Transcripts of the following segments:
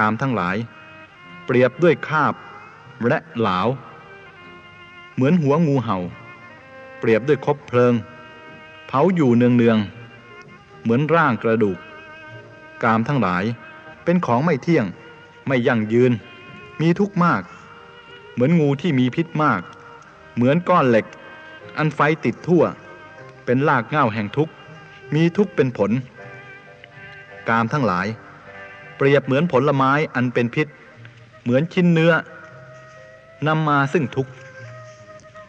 กามทั้งหลาย เปรียบด้วยคาบและหลาวเหมือนหัวงูเห่า เปรียบด้วยคบเพลิง เผาอยู่เนืองๆเหมือนร่างกระดูก กามทั้งหลายเป็นของไม่เที่ยงไม่ยั่งยืน มีทุกข์มาก เหมือนงูที่มีพิษมาก เหมือนก้อนเหล็ก อันไฟติดทั่ว เป็นลากเง้าแห่งทุกข์มีทุกข์เป็นผล กามทั้งหลาย เปรียบเหมือนผลไม้อันเป็นพิษ เหมือนชิ้นเนื้อนำมาซึ่งทุกข์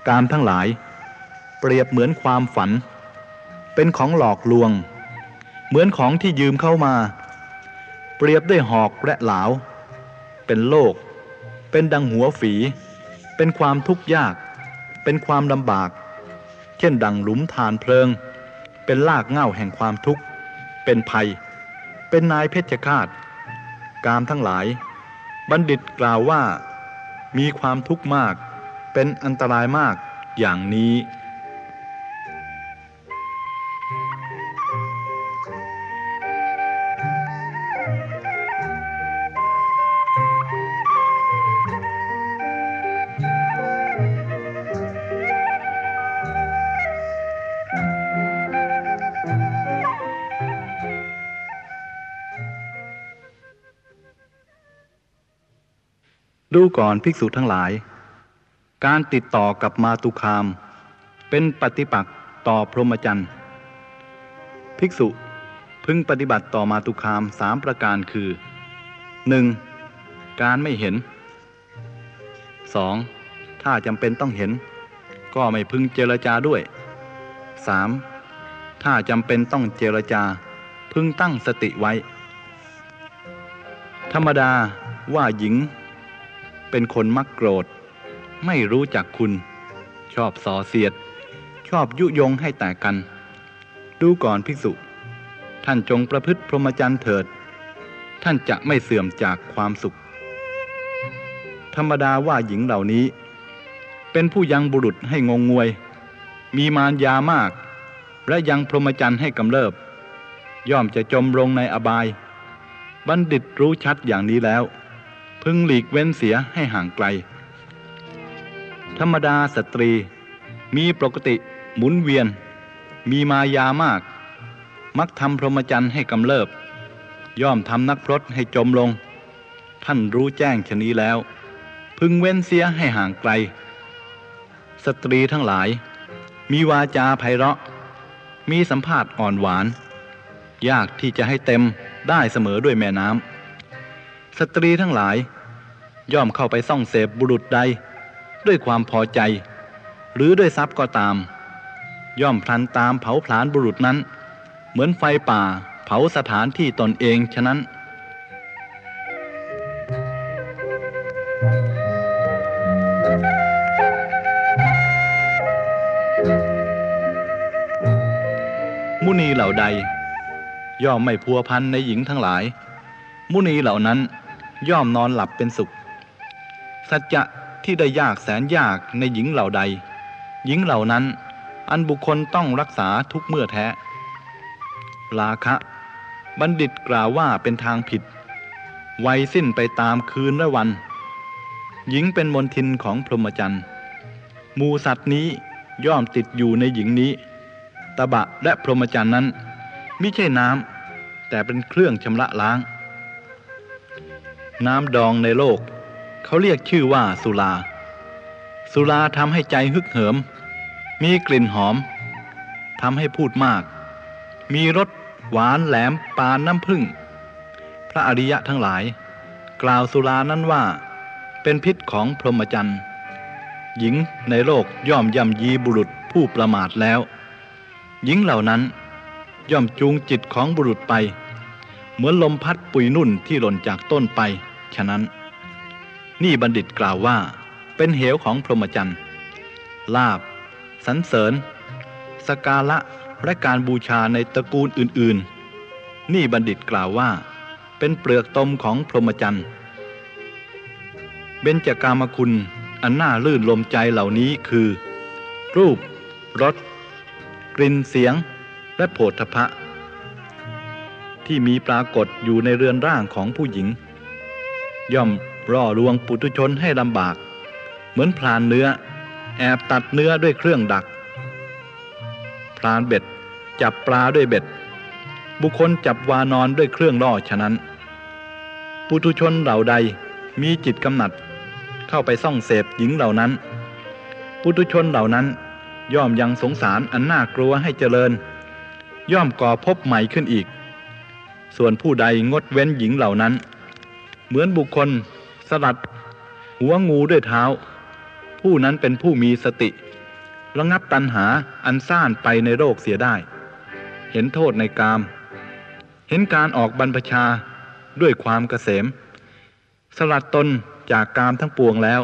กามทั้งหลาย เปรียบเหมือนความฝัน เป็นของหลอกลวง เหมือนของที่ยืมเข้ามา เปรียบด้วยหอกและหลาว เป็นโลก เป็นดังหัวฝี เป็นความทุกข์ยาก เป็นความลำบาก เช่นดังหลุมฐานเพลิง เป็นลากเง้าแห่งความทุกข์ เป็นภัย เป็นนายเพชฌฆาต กามทั้งหลาย บัณฑิตกล่าวว่า มีความทุกข์มาก เป็นอันตรายมากอย่างนี้ ก่อนภิกษุทั้งหลาย การติดต่อกับมาตุคาม เป็นปฏิปักษ์ต่อพรหมจรรย์ ภิกษุพึงปฏิบัติต่อมาตุคามสามประการคือ 1. การไม่เห็น 2. ถ้าจำเป็นต้องเห็น ก็ไม่พึงเจรจาด้วย 3. ถ้าจำเป็นต้องเจรจา พึงตั้งสติไว้ ธรรมดาว่าหญิง เป็นคนมักโกรธ ไม่รู้จักคุณ ชอบส่อเสียด ชอบยุยงให้แตกกัน ดูก่อนภิกษุ ท่านจงประพฤติพรหมจรรย์เถิด ท่านจะไม่เสื่อมจากความสุข ธรรมดาว่าหญิงเหล่านี้ เป็นผู้ยังบุรุษให้งงงวย มีมารยามาก และยังพรหมจรรย์ให้กำเริบ ย่อมจะจมลงในอบาย บัณฑิตรู้ชัดอย่างนี้แล้ว พึงหลีกเว้นเสียให้ห่างไกล ธรรมดาสตรี มีปกติหมุนเวียน มีมายามาก มักทำพรหมจรรย์ให้กำเริบ ย่อมทำนักพรตให้จมลง ท่านรู้แจ้งชะนี้แล้ว พึงเว้นเสียให้ห่างไกล สตรีทั้งหลาย มีวาจาไพเราะ มีสัมภาษณ์อ่อนหวาน ยากที่จะให้เต็มได้เสมอด้วยแม่น้ำ สตรีทั้งหลาย ย่อมเข้าไปซ่องเสพบุรุษใด ด้วยความพอใจ หรือด้วยทรัพย์ก็ตาม ย่อมพลันตามเผาผลาญบุรุษนั้น เหมือนไฟป่าเผาสถานที่ตนเองฉะนั้นมุนีเหล่าใด ย่อมไม่พัวพันในหญิงทั้งหลาย มุนีเหล่านั้น ย่อมนอนหลับเป็นสุข สัจจะที่ได้ยากแสนยากในหญิงเหล่าใด หญิงเหล่านั้น อันบุคคลต้องรักษาทุกเมื่อแท้ลาคะ บัณฑิตกล่าวว่าเป็นทางผิด ไวยสิ้นไปตามคืนและวัน หญิงเป็นมนทินของพรหมจรรย์มูสัตว์นี้ย่อมติดอยู่ในหญิงนี้ ตบะและพรหมจรรย์นั้น ไม่ใช่น้ำแต่เป็นเครื่องชำระล้าง น้ำดองในโลก เขาเรียกชื่อว่าสุรา สุราทำให้ใจฮึกเหิม มีกลิ่นหอมทำให้พูดมาก มีรสหวานแหลมปานน้ำผึ้งพระอริยะทั้งหลาย กล่าวสุรานั้นว่า เป็นพิษของพรหมจรรย์หญิงในโลกย่อมย่ำยีบุรุษผู้ประมาทแล้ว หญิงเหล่านั้น ย่อมจูงจิตของบุรุษไป เหมือนลมพัดปุยนุ่นที่หล่นจากต้นไป ฉะนั้น นี่บัณฑิตกล่าวว่า เป็นเหวของพรหมจรรย์ลาบสันเสริญ สกาละและการบูชาในตระกูลอื่น ๆ นี่บัณฑิตกล่าวว่า เป็นเปลือกตมของพรหมจรรย์เบญจกามคุณอันน่าลื่นลมใจเหล่านี้คือ รูปรสกลิ่นเสียง และโผฏฐะที่มีปรากฏอยู่ในเรือนร่างของผู้หญิง ย่อมร่อลวงปุถุชนให้ลำบาก เหมือนพรานเนื้อ แอบตัดเนื้อด้วยเครื่องดักพรานเบ็ด จับปลาด้วยเบ็ด บุคคลจับวานอนด้วยเครื่องล่อฉะนั้น ปุถุชนเหล่าใดมีจิตกำหนัด เข้าไปซ่องเสพหญิงเหล่านั้น ปุถุชนเหล่านั้นย่อมยังสงสารอันน่ากลัวให้เจริญ ย่อมก่อพบใหม่ขึ้นอีก ส่วนผู้ใดงดเว้นหญิงเหล่านั้น เหมือนบุคคล สลัด หัวงูด้วยเท้า ผู้นั้นเป็นผู้มีสติ ระงับตัณหาอันซ่านไปในโลกเสียได้ เห็นโทษในกาม เห็นการออกบรรพชาด้วยความเกษม สลัดตนจากกามทั้งปวงแล้ว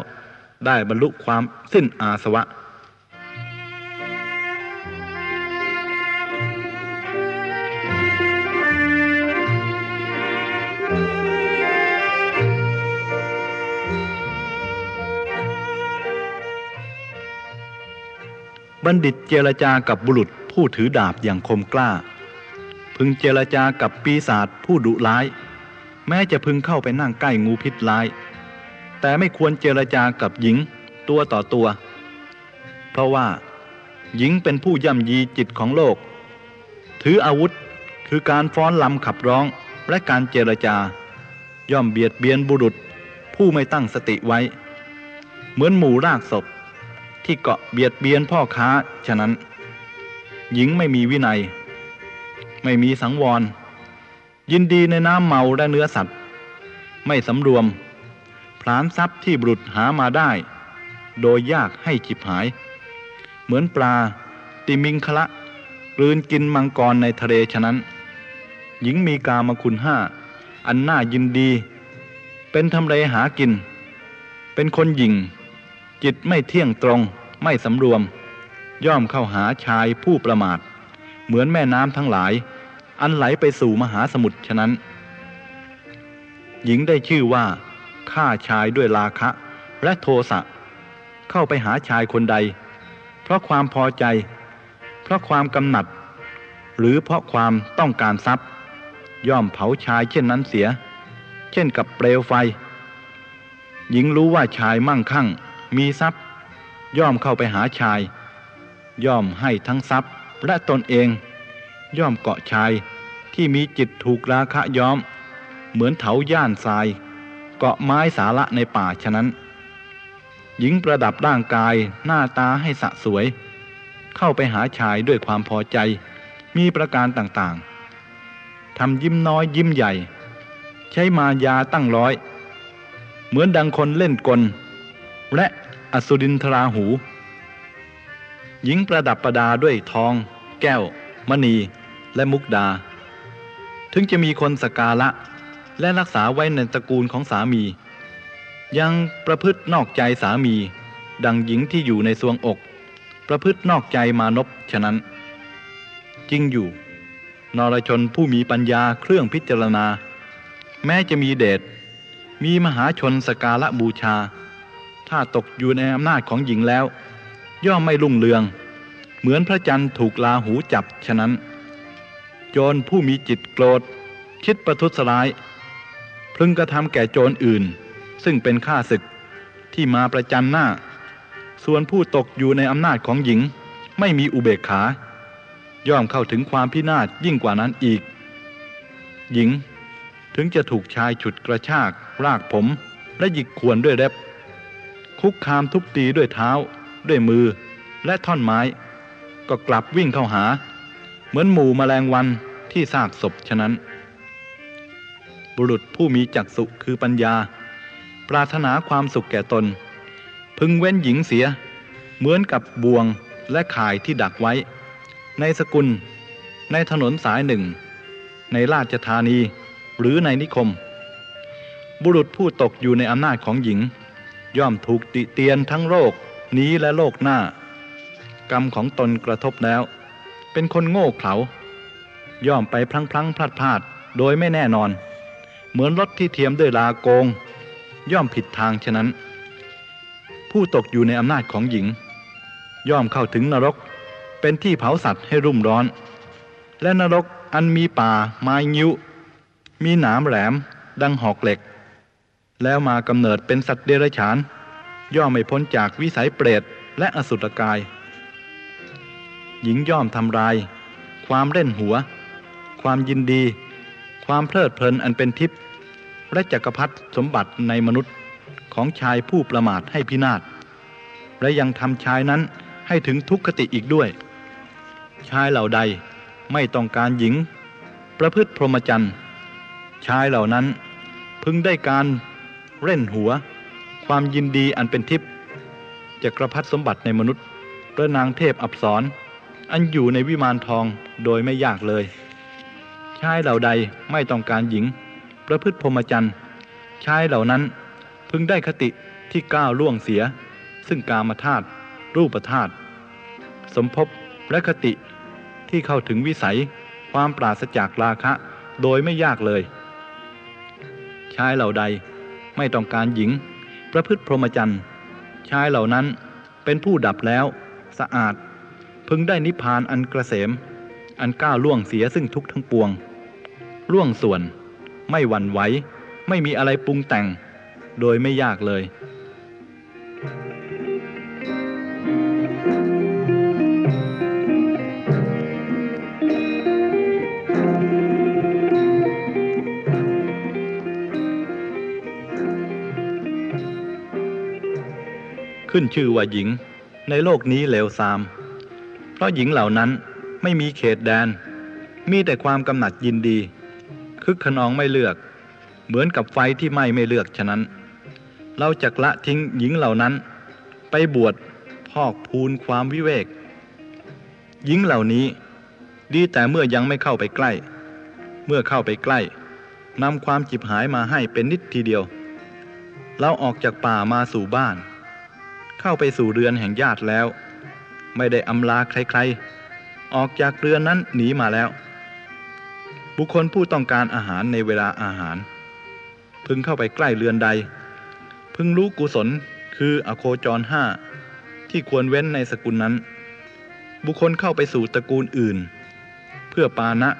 ได้บรรลุความสิ้นอาสวะ บัณฑิตเจรจากับบุรุษผู้ถือดาบอย่างคมกล้า พึงเจรจากับปีศาจผู้ดุร้าย แม้จะพึงเข้าไปนั่งใกล้งูพิษร้าย แต่ไม่ควรเจรจากับหญิงตัวต่อตัว เพราะว่า หญิงเป็นผู้ย่ำยีจิตของโลก ถืออาวุธคือการฟ้อนลำขับร้องและการเจรจา ย่อมเบียดเบียนบุรุษผู้ไม่ตั้งสติไว้ เหมือนหมูรากศพ ที่เกาะเบียดเบียนพ่อค้าฉะนั้น หญิงไม่มีวินัย ไม่มีสังวร ยินดีในน้ำเมาและเนื้อสัตว์ ไม่สำรวม พลานทรัพย์ที่บุรุษหามาได้ โดยยากให้จิบหาย เหมือนปลาติมิงคละกลืนกินมังกรในทะเลฉะนั้น หญิงมีกามคุณห้า อันน่ายินดี เป็นทำเลหากิน เป็นคนหญิง จิตไม่เที่ยงตรงไม่สำรวม ย่อมเข้าหาชายผู้ประมาท เหมือนแม่น้ำทั้งหลาย อันไหลไปสู่มหาสมุทรฉะนั้น หญิงได้ชื่อว่าฆ่าชายด้วยราคะ และโทสะเข้าไปหาชายคนใด เพราะความพอใจ เพราะความกำหนัด หรือเพราะความต้องการทรัพย์ ย่อมเผาชายเช่นนั้นเสีย เช่นกับเปลวไฟ หญิงรู้ว่าชายมั่งคั่ง มีทรัพย์ ย่อมเข้าไปหาชาย ย่อมให้ทั้งทรัพย์และตนเอง ย่อมเกาะชายที่มีจิตถูกราคะย้อม เหมือนเถาย่านทราย เกาะไม้สาระในป่าฉะนั้น หญิงประดับร่างกายหน้าตาให้สะสวย เข้าไปหาชายด้วยความพอใจ มีประการต่างๆทำยิ้มน้อยยิ้มใหญ่ ใช้มายาตั้งร้อย เหมือนดังคนเล่นกล และอสุรินทราหู หญิงประดับประดาด้วยทอง แก้ว มณี และมุกดา ถึงจะมีคนสกาละและรักษาไว้ในตระกูลของสามี ยังประพฤตินอกใจสามี ดังหญิงที่อยู่ในสวงอก ประพฤตินอกใจมานพฉะนั้น จริงอยู่ นรชนผู้มีปัญญาเครื่องพิจารณา แม้จะมีเดชมีมหาชนสกาละบูชา ถ้าตกอยู่ในอำนาจของหญิงแล้ว ย่อมไม่รุ่งเรือง เหมือนพระจันทร์ถูกลาหูจับฉะนั้น โจรผู้มีจิตโกรธ คิดประทุษร้าย พึงกระทำแก่โจรอื่น ซึ่งเป็นข้าศึกที่มาประจันหน้า ส่วนผู้ตกอยู่ในอำนาจของหญิงไม่มีอุเบกขา ย่อมเข้าถึงความพินาศยิ่งกว่านั้นอีก หญิงถึงจะถูกชายฉุดกระชากรากผมและหยิกขวนด้วยเล็บ คุกคามทุบตีด้วยเท้า ด้วยมือ และท่อนไม้ ก็กลับวิ่งเข้าหา เหมือนหมู่แมลงวันที่ซากศพฉะนั้น บุรุษผู้มีจักษุคือปัญญา ปรารถนาความสุขแก่ตน พึงเว้นหญิงเสีย เหมือนกับบ่วงและข่ายที่ดักไว้ ในสกุล ในถนนสายหนึ่ง ในราชธานีหรือในนิคม บุรุษผู้ตกอยู่ในอำนาจของหญิง ย่อมถูกติเตียนทั้งโลกนี้และโลกหน้า กรรมของตนกระทบแล้ว เป็นคนโง่เขลาย่อมไปพลังพลังพลาดพลาดโดยไม่แน่นอน เหมือนรถที่เทียมด้วยลาโกง ย่อมผิดทางฉะนั้น ผู้ตกอยู่ในอำนาจของหญิง ย่อมเข้าถึงนรก เป็นที่เผาสัตว์ให้รุ่มร้อน และนรกอันมีป่าไม้งิ้ว มีหนามแหลม ดังหอกเหล็ก แล้วมากำเนิดเป็นสัตว์เดรัจฉาน ย่อมไม่พ้นจากวิสัยเปรตและอสุรกาย หญิงย่อมทำลาย ความเล่นหัว ความยินดี ความเพลิดเพลินอันเป็นทิพย์และจักรพรรดิสมบัติในมนุษย์ของชายผู้ประมาทให้พินาศและยังทำชายนั้นให้ถึงทุกขติอีกด้วย ชายเหล่าใดไม่ต้องการหญิง ประพฤติพรหมจรรย์ชายเหล่านั้นพึงได้การ เล่นหัว ความยินดีอันเป็นทิพย์จักรพรรดิสมบัติในมนุษย์พระนางเทพอับสรอันอยู่ในวิมานทองโดยไม่ยากเลยชายเหล่าใดไม่ต้องการหญิง ประพฤติพรหมจรรย์ชายเหล่านั้นพึงได้คติที่ก้าวล่วงเสีย ซึ่งกามธาตุรูปธาตุสมภพและคติที่เข้าถึงวิสัยความปราศจากราคะโดยไม่ยากเลย ชายเหล่าใด ไม่ต้องการหญิง ประพฤติพรหมจรรย์ชายเหล่านั้นเป็นผู้ดับแล้ว สะอาด พึงได้นิพพานอันกระเสม อันก้าวล่วงเสียซึ่งทุกทั้งปวง ล่วงส่วน ไม่หวั่นไหว ไม่มีอะไรปรุงแต่ง โดยไม่ยากเลย ขึ้นชื่อว่าหญิง ในโลกนี้เลวทราม เพราะหญิงเหล่านั้นไม่มีเขตแดน มีแต่ความกำหนัดยินดี คึกขนองไม่เลือก เหมือนกับไฟที่ไหม้ไม่เลือกฉะนั้น เราจะละทิ้งหญิงเหล่านั้น ไปบวชพอกพูนความวิเวก หญิงเหล่านี้ ดีแต่เมื่อยังไม่เข้าไปใกล้ เมื่อเข้าไปใกล้นำความจิบหายมาให้เป็นนิดทีเดียว เราออกจากป่ามาสู่บ้าน เข้าไปสู่เรือนแห่งญาติแล้ว ไม่ได้อำลาใครๆ ออกจากเรือนนั้นหนีมาแล้ว บุคคลผู้ต้องการอาหารในเวลาอาหาร พึงเข้าไปใกล้เรือนใด พึงรู้กุศลคืออโคจรห้าที่ควรเว้นในสกุลนั้น บุคคลเข้าไปสู่ตระกูลอื่น เพื่อปานะ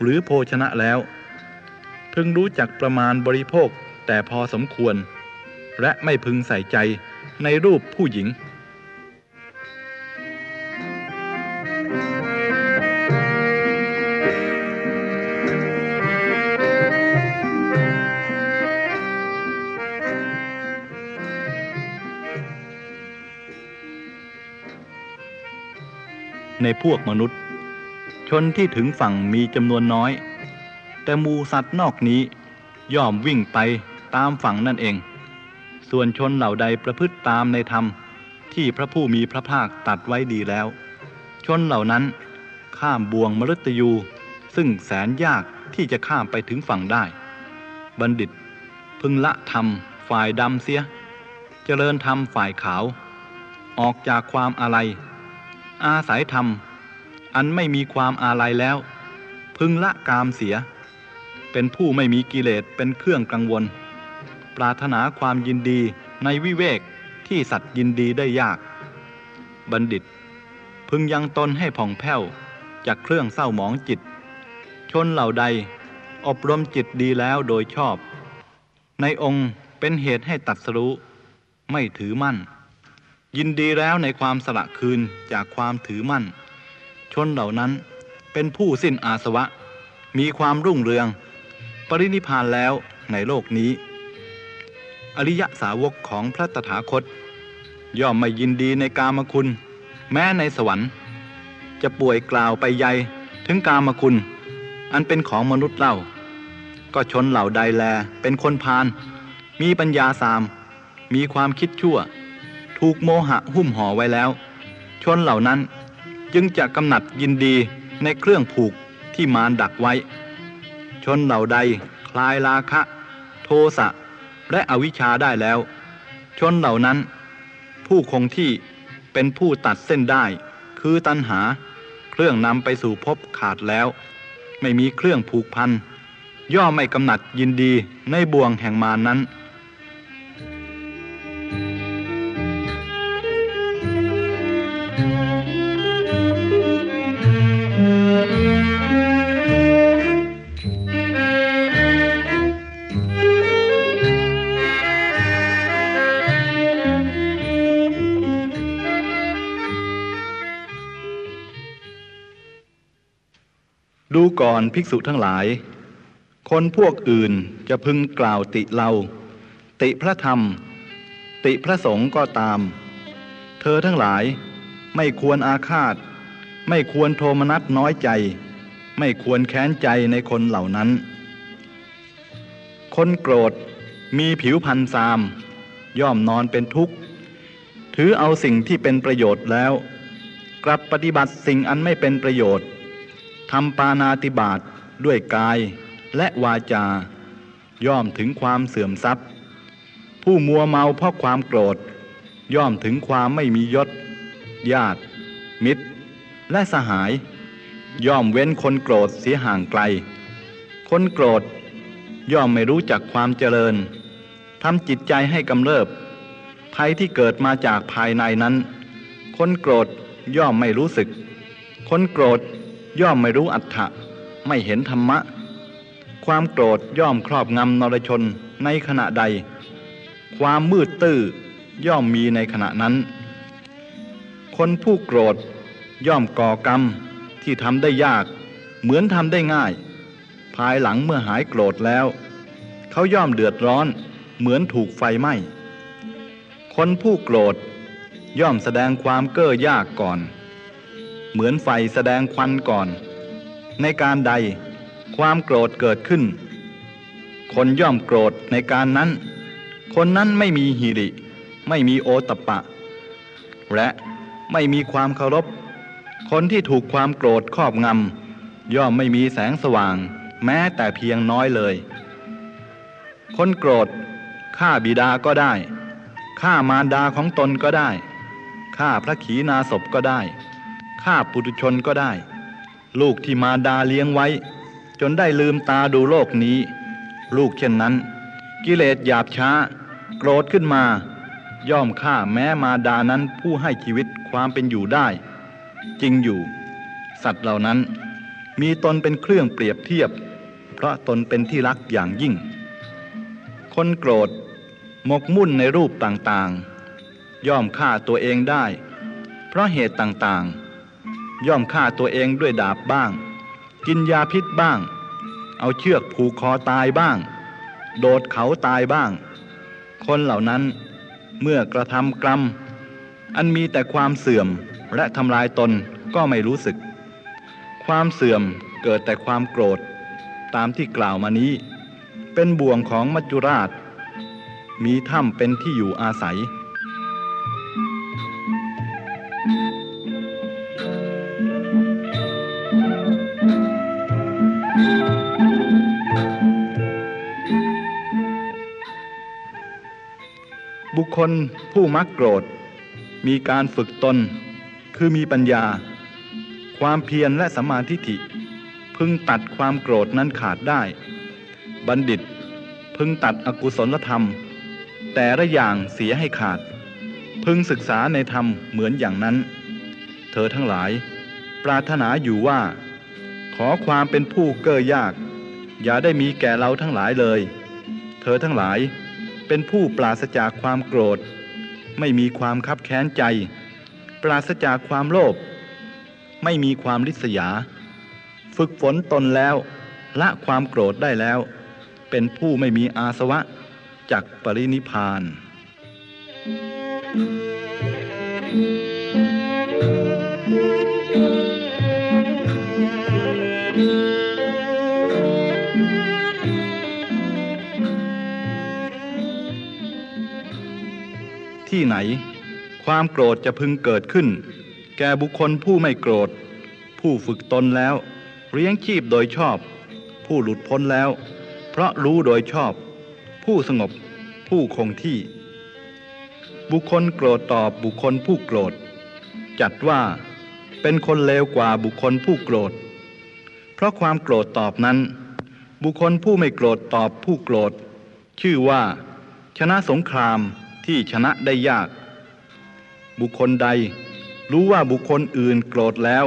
หรือโภชนะแล้ว พึงรู้จักประมาณบริโภคแต่พอสมควร และไม่พึงใส่ใจ ในรูปผู้หญิง ในพวกมนุษย์ ชนที่ถึงฝั่งมีจำนวนน้อย แต่หมูสัตว์นอกนี้ย่อมวิ่งไปตามฝั่งนั่นเอง ส่วนชนเหล่าใดประพฤติตามในธรรม ที่พระผู้มีพระภาคตัดไว้ดีแล้ว ชนเหล่านั้น ข้ามบ่วงมฤตยู ซึ่งแสนยากที่จะข้ามไปถึงฝั่งได้ บัณฑิต พึงละธรรมฝ่ายดำเสีย เจริญธรรมฝ่ายขาว ออกจากความอาลัยอาศัยธรรม อันไม่มีความอาลัยแล้ว พึงละกามเสีย เป็นผู้ไม่มีกิเลสเป็นเครื่องกังวล ปรารถนาความยินดีในวิเวกที่สัตว์ยินดีได้ยาก บัณฑิต พึงยังตนให้ผ่องแผ้วจากเครื่องเศร้าหมองจิต ชนเหล่าใดอบรมจิตดีแล้วโดยชอบ ในองค์เป็นเหตุให้ตัดสรู้ไม่ถือมั่น ยินดีแล้วในความสละคืนจากความถือมั่น ชนเหล่านั้นเป็นผู้สิ้นอาสวะ มีความรุ่งเรือง ปรินิพพานแล้วในโลกนี้ อริยสาวกของพระตถาคต ย่อมไม่ยินดีในกามคุณ แม้ในสวรรค์ จะป่วยกล่าวไปใยถึงกามคุณ อันเป็นของมนุษย์เล่า ก็ชนเหล่าใดแลเป็นคนพาลมีปัญญาสาม มีความคิดชั่ว ถูกโมหะหุ้มห่อไว้แล้ว ชนเหล่านั้นจึงจะกำหนัดยินดีในเครื่องผูกที่มารดักไว้ ชนเหล่าใดคลายราคะ โทสะ และอวิชชาได้แล้ว ชนเหล่านั้น ผู้คงที่เป็นผู้ตัดเส้นได้ คือตัณหา เครื่องนำไปสู่ภพขาดแล้ว ไม่มีเครื่องผูกพันย่อมไม่กำหนัดยินดีในบ่วงแห่งมานั้น ก่อนภิกษุทั้งหลาย คนพวกอื่นจะพึงกล่าวติเรา ติพระธรรม ติพระสงฆ์ก็ตาม เธอทั้งหลายไม่ควรอาฆาต ไม่ควรโทมนัสน้อยใจ ไม่ควรแค้นใจในคนเหล่านั้น คนโกรธมีผิวพันธ์ซาม ย่อมนอนเป็นทุกข์ ถือเอาสิ่งที่เป็นประโยชน์แล้ว กลับปฏิบัติสิ่งอันไม่เป็นประโยชน์ ทำปานาติบาตด้วยกายและวาจา ย่อมถึงความเสื่อมทรัพย์ ผู้มัวเมาเพราะความโกรธ ย่อมถึงความไม่มียศ ญาติ มิตร และสหาย ย่อมเว้นคนโกรธเสียห่างไกล คนโกรธ ย่อมไม่รู้จักความเจริญทำจิตใจให้กำเริบ ภัยที่เกิดมาจากภายในนั้น คนโกรธย่อมไม่รู้สึก คนโกรธ ย่อมไม่รู้อัตถะไม่เห็นธรรมะ ความโกรธย่อมครอบงำนรชนในขณะใด ความมืดตื้อย่อมมีในขณะนั้น คนผู้โกรธย่อมก่อกรรมที่ทำได้ยาก เหมือนทำได้ง่าย ภายหลังเมื่อหายโกรธแล้ว เขาย่อมเดือดร้อนเหมือนถูกไฟไหม้ คนผู้โกรธย่อมแสดงความเก้อยากก่อน เหมือนไฟแสดงควันก่อน ในการใดความโกรธเกิดขึ้น คนย่อมโกรธในการนั้น คนนั้นไม่มีหิริ ไม่มีโอตปะ และไม่มีความเคารพ คนที่ถูกความโกรธครอบงำย่อมไม่มีแสงสว่าง แม้แต่เพียงน้อยเลย คนโกรธฆ่าบิดาก็ได้ฆ่ามารดาของตนก็ได้ฆ่าพระขีณาสพก็ได้ ฆ่าปุถุชนก็ได้ ลูกที่มาดาเลี้ยงไว้ จนได้ลืมตาดูโลกนี้ ลูกเช่นนั้น กิเลสหยาบช้า โกรธขึ้นมา ย่อมฆ่าแม้มาดานั้นผู้ให้ชีวิตความเป็นอยู่ได้ จริงอยู่ สัตว์เหล่านั้น มีตนเป็นเครื่องเปรียบเทียบ เพราะตนเป็นที่รักอย่างยิ่ง คนโกรธหมกมุ่นในรูปต่างๆ ย่อมฆ่าตัวเองได้ เพราะเหตุต่างๆ ย่อมฆ่าตัวเองด้วยดาบบ้าง กินยาพิษบ้าง เอาเชือกผูกคอตายบ้าง โดดเขาตายบ้าง คนเหล่านั้นเมื่อกระทำกรรม อันมีแต่ความเสื่อมและทำลายตนก็ไม่รู้สึก ความเสื่อมเกิดแต่ความโกรธ ตามที่กล่าวมานี้ เป็นบ่วงของมัจจุราช มีถ้ำเป็นที่อยู่อาศัย คคลผู้มักโกรธ มีการฝึกตน คือมีปัญญา ความเพียรและสมมาธิฐิ พึงตัดความโกรธนั้นขาดได้ บัณฑิตพึงตัดอกุศลธรรม แต่ละอย่างเสียให้ขาด พึงศึกษาในธรรมเหมือนอย่างนั้น เธอทั้งหลาย ปรารถนาอยู่ว่า ขอความเป็นผู้เก้อยาก อย่าได้มีแก่เราทั้งหลายเลย เธอทั้งหลาย เป็นผู้ปราศจากความโกรธ ไม่มีความคับแค้นใจ ปราศจากความโลภไม่มีความริษยา ฝึกฝนตนแล้ว ละความโกรธได้แล้ว เป็นผู้ไม่มีอาสวะจากปรินิพาน ที่ไหน ความโกรธจะพึงเกิดขึ้น แก่บุคคลผู้ไม่โกรธ ผู้ฝึกตนแล้วเลี้ยงชีพโดยชอบ ผู้หลุดพ้นแล้ว เพราะรู้โดยชอบ ผู้สงบ ผู้คงที่ บุคคลโกรธตอบบุคคลผู้โกรธ จัดว่าเป็นคนเลวกว่าบุคคลผู้โกรธ เพราะความโกรธตอบนั้น บุคคลผู้ไม่โกรธตอบผู้โกรธ ชื่อว่า ชนะสงคราม ที่ชนะได้ยาก บุคคลใดรู้ว่าบุคคลอื่นโกรธแล้ว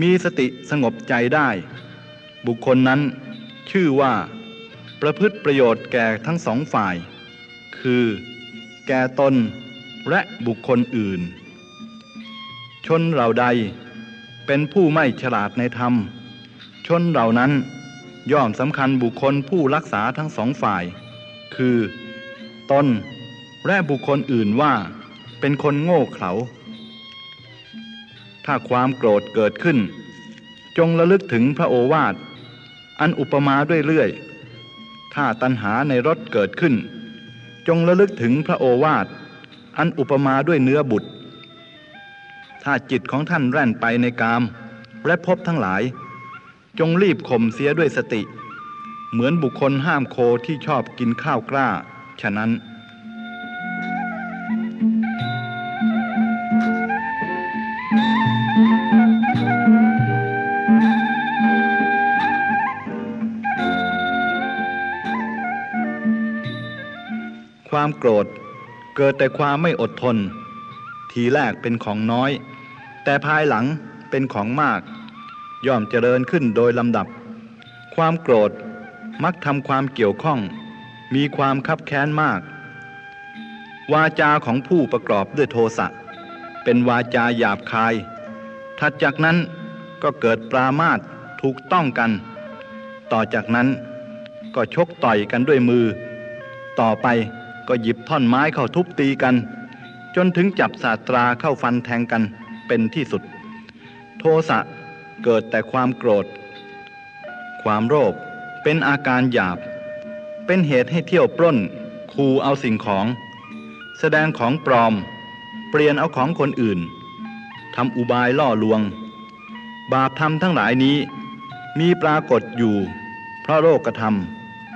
มีสติสงบใจได้ บุคคลนั้นชื่อว่า ประพฤติประโยชน์แก่ทั้งสองฝ่าย คือ แก่ตนและบุคคลอื่น ชนเหล่าใดเป็นผู้ไม่ฉลาดในธรรม ชนเหล่านั้นย่อมสำคัญบุคคลผู้รักษาทั้งสองฝ่าย คือ ตน และบุคคลอื่นว่าเป็นคนโง่เขลา ถ้าความโกรธเกิดขึ้น จงระลึกถึงพระโอวาท อันอุปมาด้วยเรื่อย ถ้าตัณหาในรถเกิดขึ้น จงระลึกถึงพระโอวาท อันอุปมาด้วยเนื้อบุตร ถ้าจิตของท่านแล่นไปในกาม และพบทั้งหลาย จงรีบข่มเสียด้วยสติ เหมือนบุคคลห้ามโคที่ชอบกินข้าวกล้า ฉะนั้น ความโกรธ เกิดแต่ความไม่อดทน ทีแรกเป็นของน้อย แต่ภายหลังเป็นของมาก ย่อมเจริญขึ้นโดยลำดับ ความโกรธมักทำความเกี่ยวข้อง มีความคับแค้นมาก วาจาของผู้ประกอบด้วยโทสะเป็นวาจาหยาบคาย ถัดจากนั้นก็เกิดปรามาสถูกต้องกัน ต่อจากนั้นก็ชกต่อยกันด้วยมือ ต่อไป ก็หยิบท่อนไม้เข้าทุบตีกัน จนถึงจับศาสตราเข้าฟันแทงกันเป็นที่สุด โทสะเกิดแต่ความโกรธ ความโลภเป็นอาการหยาบ เป็นเหตุให้เที่ยวปล้นคูเอาสิ่งของ แสดงของปลอม เปลี่ยนเอาของคนอื่นทำอุบายล่อลวง บาปธรรมทั้งหลายนี้ มีปรากฏอยู่ เพราะโลกกระท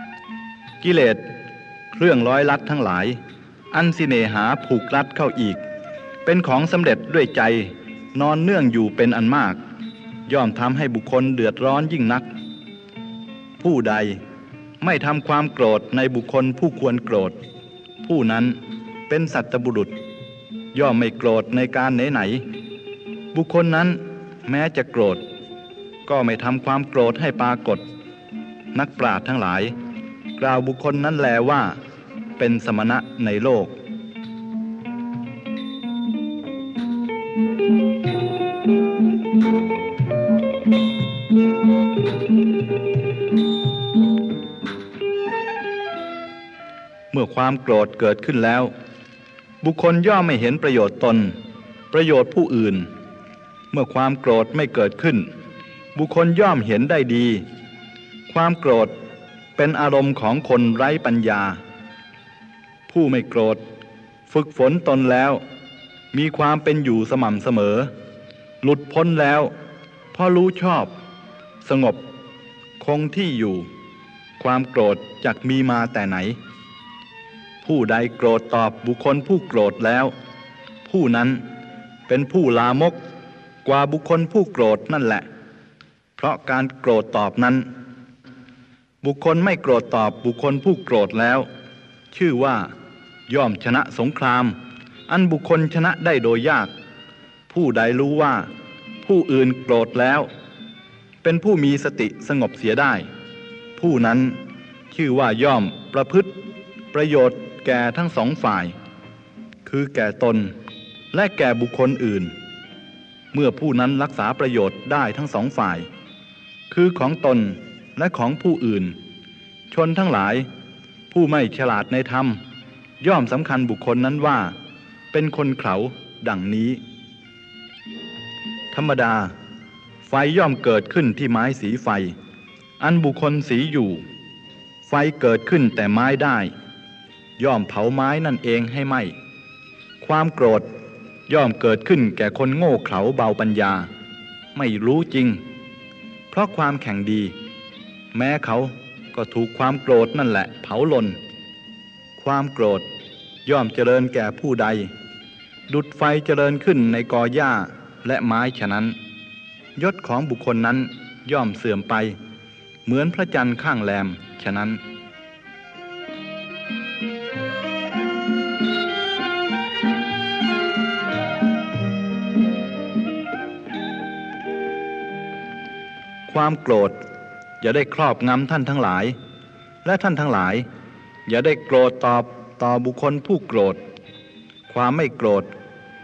ำกิเลส เครื่องร้อยลัดทั้งหลาย อันสิเนหาผูกรัดเข้าอีก เป็นของสำเร็จด้วยใจ นอนเนื่องอยู่เป็นอันมาก ย่อมทำให้บุคคลเดือดร้อนยิ่งนัก ผู้ใดไม่ทำความโกรธในบุคคลผู้ควรโกรธ ผู้นั้นเป็นสัตบุรุษ ย่อมไม่โกรธในการไหนๆบุคคลนั้นแม้จะโกรธ ก็ไม่ทำความโกรธให้ปรากฏ นักปราชญ์ทั้งหลาย กล่าวบุคคลนั้นแลว่า เป็นสมณะในโลก เมื่อความโกรธเกิดขึ้นแล้ว บุคคลย่อมไม่เห็นประโยชน์ตน ประโยชน์ผู้อื่น เมื่อความโกรธไม่เกิดขึ้น บุคคลย่อมเห็นได้ดี ความโกรธเป็นอารมณ์ของคนไร้ปัญญา ผู้ไม่โกรธ ฝึกฝนตนแล้ว มีความเป็นอยู่สม่ำเสมอ หลุดพ้นแล้วพราะรู้ชอบ สงบ คงที่อยู่ ความโกรธจักมีมาแต่ไหน ผู้ใดโกรธตอบบุคคลผู้โกรธแล้ว ผู้นั้นเป็นผู้ลามกกว่าบุคคลผู้โกรธนั่นแหละ เพราะการโกรธตอบนั้น บุคคลไม่โกรธตอบบุคคลผู้โกรธแล้ว ชื่อว่า ย่อมชนะสงคราม อันบุคคลชนะได้โดยยาก ผู้ใดรู้ว่า ผู้อื่นโกรธแล้ว เป็นผู้มีสติสงบเสียได้ ผู้นั้นชื่อว่าย่อมประพฤติประโยชน์แก่ทั้งสองฝ่าย คือแก่ตนและแก่บุคคลอื่น เมื่อผู้นั้นรักษาประโยชน์ได้ทั้งสองฝ่าย คือของตนและของผู้อื่น ชนทั้งหลาย ผู้ไม่ฉลาดในธรรม ย่อมสำคัญบุคคลนั้นว่า เป็นคนเขาดังนี้ ธรรมดา ไฟย่อมเกิดขึ้นที่ไม้สีไฟ อันบุคคลสีอยู่ ไฟเกิดขึ้นแต่ไม้ได้ ย่อมเผาไม้นั่นเองให้ไหมความโกรธย่อมเกิดขึ้นแก่คนโง่เขลาเบาปัญญา ไม่รู้จริง เพราะความแข่งดี แม้เขาก็ถูกความโกรธนั่นแหละเผาลน ความโกรธย่อมเจริญแก่ผู้ใด ดุดไฟเจริญขึ้นในกอหญ้าและไม้ฉะนั้น ยศของบุคคลนั้นย่อมเสื่อมไป เหมือนพระจันทร์ข้างแรมฉะนั้น ความโกรธอย่าได้ครอบงำท่านทั้งหลาย และท่านทั้งหลาย อย่าได้โกรธตอบต่อบุคคลผู้โกรธ ความไม่โกรธ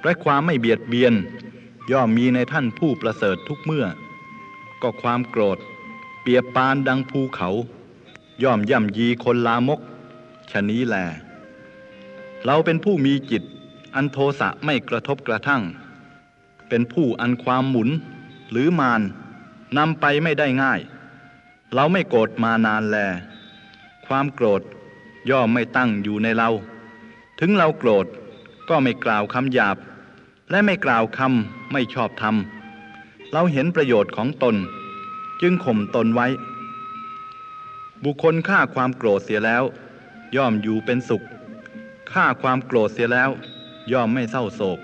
และความไม่เบียดเบียน ย่อมมีในท่านผู้ประเสริฐทุกเมื่อ ก็ความโกรธ เปียบปานดังภูเขา ย่อมย่ำยีคนลามกชะนี้แล เราเป็นผู้มีจิต อันโทสะไม่กระทบกระทั่ง เป็นผู้อันความหมุนหรือมานนำไปไม่ได้ง่าย เราไม่โกรธมานานแล ความโกรธ ย่อมไม่ตั้งอยู่ในเรา ถึงเราโกรธก็ไม่กล่าวคำหยาบ และไม่กล่าวคำไม่ชอบธรรม เราเห็นประโยชน์ของตน จึงข่มตนไว้ บุคคลฆ่าความโกรธเสียแล้ว ย่อมอยู่เป็นสุขฆ่าความโกรธเสียแล้ว ย่อมไม่เศร้าโศก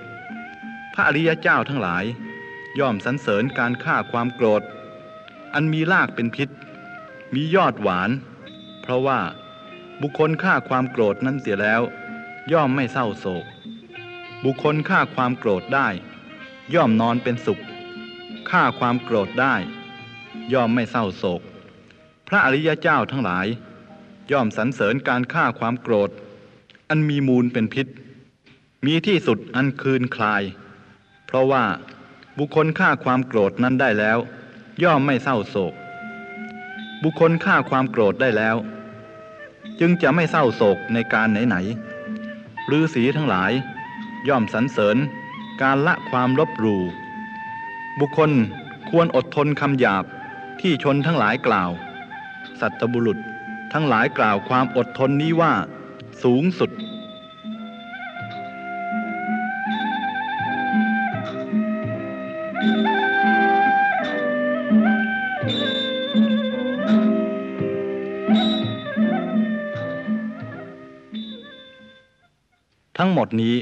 พระอริยเจ้าทั้งหลาย ย่อมสรรเสริญการฆ่าความโกรธ อันมีรากเป็นพิษ มียอดหวาน เพราะว่า บุคคลฆ่าความโกรธนั้นเสียแล้ว ย่อมไม่เศร้าโศก บุคคลฆ่าความโกรธได้ ย่อมนอนเป็นสุขฆ่าความโกรธได้ ย่อมไม่เศร้าโศก พระอริยเจ้าทั้งหลาย ย่อมสรรเสริญการฆ่าความโกรธ อันมีมูลเป็นพิษ มีที่สุดอันคืนคลาย เพราะว่าบุคคลฆ่าความโกรธนั้นได้แล้ว ย่อมไม่เศร้าโศก บุคคลฆ่าความโกรธได้แล้ว จึงจะไม่เศร้าโศกในการไหนๆฤาษีทั้งหลาย ย่อมสรรเสริญการละความลบหลู่บุคคลควรอดทนคำหยาบที่ชนทั้งหลายกล่าว สัตบุรุษทั้งหลายกล่าวความอดทนนี้ว่า สูงสุด หมดนี้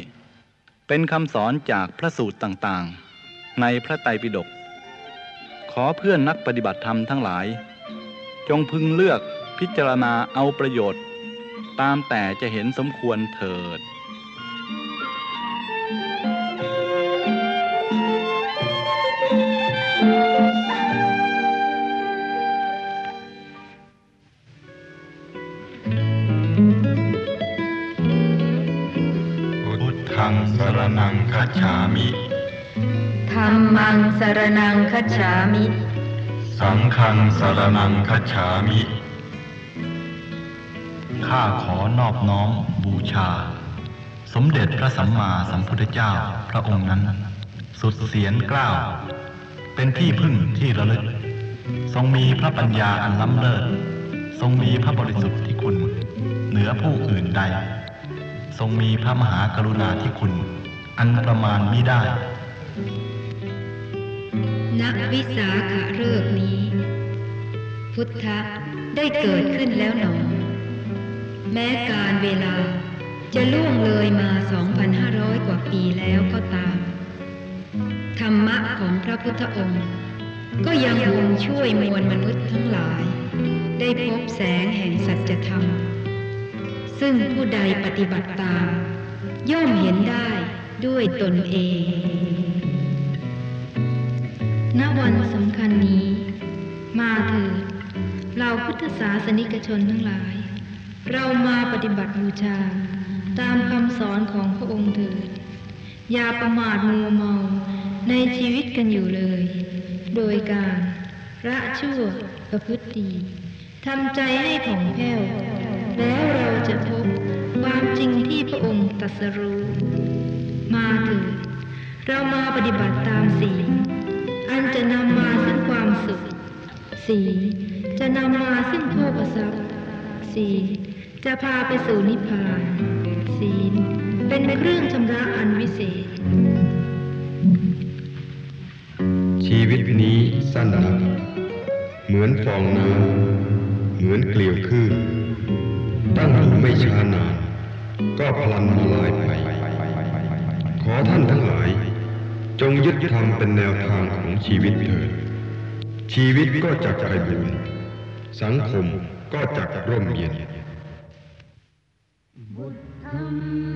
เป็นคำสอนจากพระสูตรต่างๆ ในพระไตรปิฎก ขอเพื่อนนักปฏิบัติธรรมทั้งหลาย จงพึงเลือกพิจารณาเอาประโยชน์ ตามแต่จะเห็นสมควรเถิด นังคัจฉามิธัมมังสรนังคัจฉามิ สังฆังสรนังคัจฉามิ ข้าขอนอบน้อมบูชา สมเด็จพระสัมมาสัมพุทธเจ้าพระองค์นั้น สุดเสียนกล้าว เป็นที่พึ่งที่ระลึก ทรงมีพระปัญญาอันล้ำเลิศ ทรงมีพระบริสุทธิ์ที่คุณ เหนือผู้อื่นใด ทรงมีพระมหากรุณาธิคุณ อันประมาณมิได้ณวิสาขะเริกนี้ พุทธะได้เกิดขึ้นแล้วหนอ แม้การเวลาจะล่วงเลยมา 2,500 กว่าปีแล้วก็ตาม ธรรมะของพระพุทธองค์ ก็ยังคงช่วยมวลมนุษย์ทั้งหลาย ได้พบแสงแห่งสัจธรรม ซึ่งผู้ใดปฏิบัติตาม ย่อมเห็นได้ ด้วยตนเอง ณ วันสำคัญนี้ มาเถิดเราพุทธศาสนิกชนทั้งหลาย เรามาปฏิบัติบูชา ตามคำสอนของพระองค์เถิด อย่าประมาทมัวเมาในชีวิตกันอยู่เลย โดยการละชั่วประพฤติดีทำใจให้ผ่องแผ้ว แล้วเราจะพบความจริงที่พระองค์ตรัสรู้ มาเถิดเรามาปฏิบัติตามศีลอันจะนำมาซึ่งความสุขสีลจะนำมาซึ่งโภคทรัพย์สีลจะพาไปสู่นิพพานศีลเป็นเครื่องชำระอันวิเศษ ชีวิตนี้สั้นนักเหมือนฟองน้ำเหมือนเกลียวคลื่นตั้งอยู่ไม่ช้านานก็พลันละลายไป อท่านทั้งหลาย จงยึดธรรมเป็นแนวทางของชีวิตเถิด ชีวิตก็จะไกลบุญสังคมก็จะร่มเย็นธรร